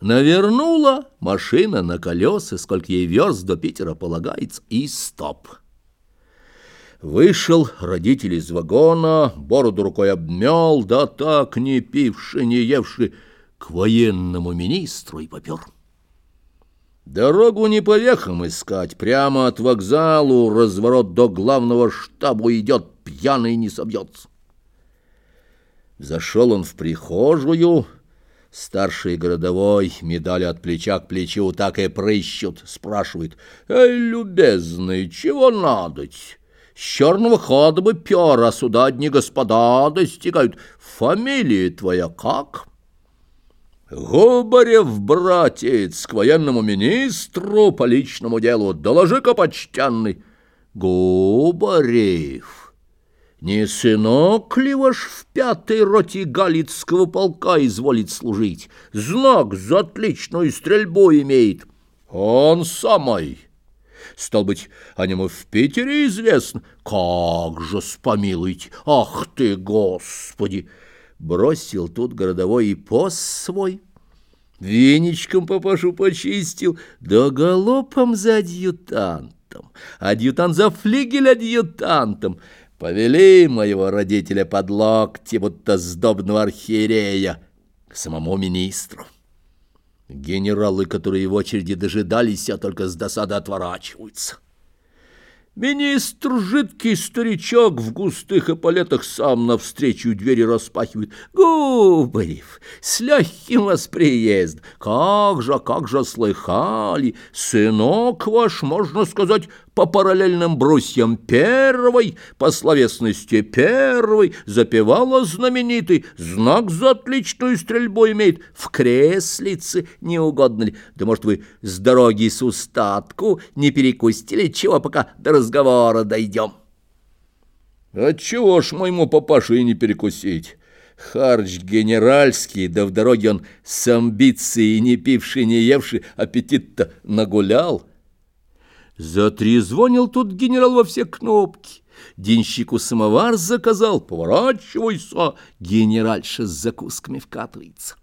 Навернула машина на колеса, сколько ей верст до Питера полагается, и стоп. Вышел родитель из вагона, бороду рукой обмел, да так не пивши, не евши, к военному министру и попер. Дорогу не по вехам искать, прямо от вокзалу разворот до главного штабу идет, пьяный не собьется. Зашел он в прихожую, Старший городовой, медали от плеча к плечу, так и прыщут, спрашивает. «Эй, любезный, чего надоть? С черного хода бы пер, а сюда одни господа достигают. Фамилия твоя как?» «Губарев, братец, к военному министру по личному делу. Доложи-ка, почтенный». «Губарев». Не сынок ли ваш в пятой роте Галицкого полка изволит служить? Знак за отличную стрельбу имеет. Он самый. Стал быть, о нем и в Питере известно. Как же, спомилуйте! Ах ты, Господи! Бросил тут городовой и пост свой. Веничком папашу почистил, да галопом за адъютантом. Адъютант за флигель адъютантом. Повели моего родителя под локти, будто сдобного архиерея, к самому министру. Генералы, которые в очереди дожидались, а только с досады отворачиваются. Министр, жидкий старичок в густых эполетах, сам навстречу двери распахивает. Губарев, с легким вас приезд. Как же, как же слыхали, сынок ваш, можно сказать, по параллельным брусьям первой, по словесности первой, запевала знаменитый, знак за отличную стрельбу имеет, в креслице не угодно ли? Да может вы с дороги с устатку не перекусили, чего пока до разговора дойдем? Отчего ж моему папаше и не перекусить? Харч генеральский, да в дороге он с амбицией, не пивший, не евший, аппетит-то нагулял. Затрезвонил тут генерал во все кнопки. Денщику самовар заказал, поворачивайся, генеральша с закусками вкатывается.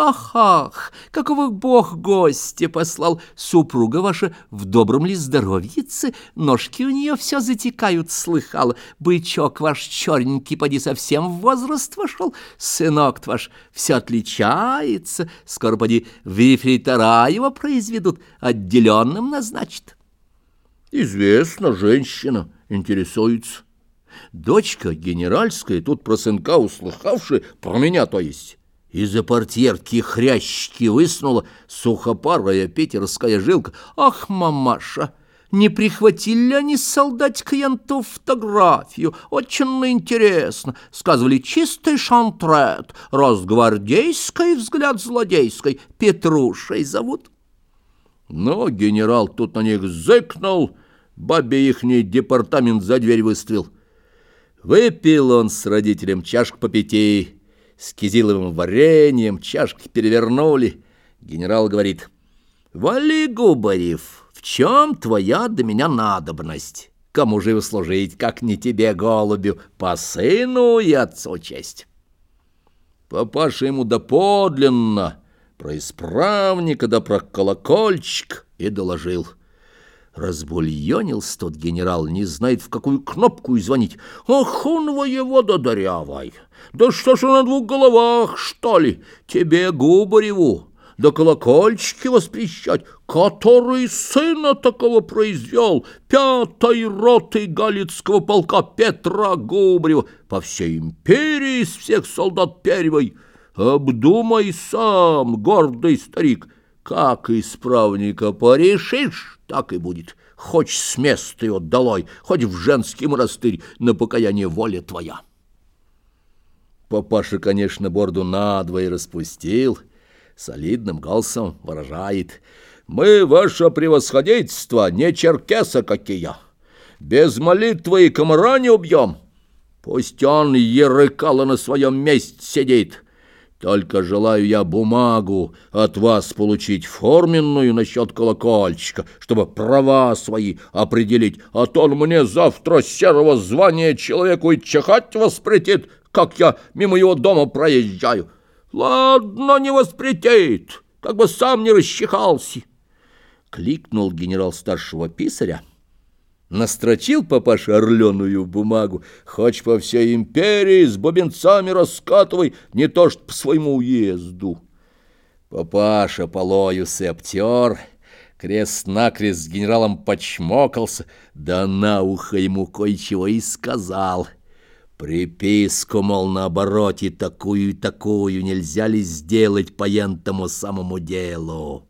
Ах, ах, какого бог гостя послал! Супруга ваша в добром ли здоровьице? Ножки у нее все затекают, слыхала. Бычок ваш черненький, поди, совсем в возраст вошел. Сынок ваш все отличается. Скоро, поди, в его произведут, отделенным назначат. Известно, женщина интересуется. Дочка генеральская, тут про сынка услыхавши, про меня то есть, из-за портьерки хрящики высунула сухопарая питерская жилка. Ах, мамаша! Не прихватили они с солдатикой янту фотографию? Очень интересно. Сказывали, чистый шантрет, росгвардейский взгляд злодейской. Петрушей зовут. Но генерал тут на них зыкнул, бабе ихний департамент за дверь выставил. Выпил он с родителем чашку по пяти, с кизиловым вареньем, чашки перевернули. Генерал говорит, «Вали, Губарев, в чем твоя до меня надобность? Кому же служить, как не тебе, голубю, по сыну и отцу честь?» Папаша ему доподлинно про исправника да про колокольчик и доложил. Разбульонился тот генерал, не знает, в какую кнопку и звонить. «Ах, он воевода дырявай! Да что ж на двух головах, что ли? Тебе, Губареву, да колокольчики воспрещать, который сына такого произвел, пятой роты Галицкого полка Петра Губарева, по всей империи из всех солдат первой». Обдумай сам, гордый старик, как исправника порешишь, так и будет. Хоть с места его долой, хоть в женский монастырь, на покаяние воля твоя. Папаша, конечно, борду надвое распустил, солидным голосом выражает. «Мы, ваше превосходительство, не черкеса какие, без молитвы и комара не убьем. Пусть он, ерыкало, на своем месте сидит». Только желаю я бумагу от вас получить форменную насчет колокольчика, чтобы права свои определить, а то он мне завтра серого звания человеку и чихать воспретит, как я мимо его дома проезжаю. Ладно, не воспретит, как бы сам не расчихался. Кликнул генерал старшего писаря. Настрочил папаша орленую бумагу. Хоть по всей империи с бубенцами раскатывай, не то что по своему уезду. Папаша полою септер, крест-накрест с генералом почмокался, да на ухо ему кое-чего и сказал. Приписку, мол, на обороте такую и такую нельзя ли сделать по ентому самому делу.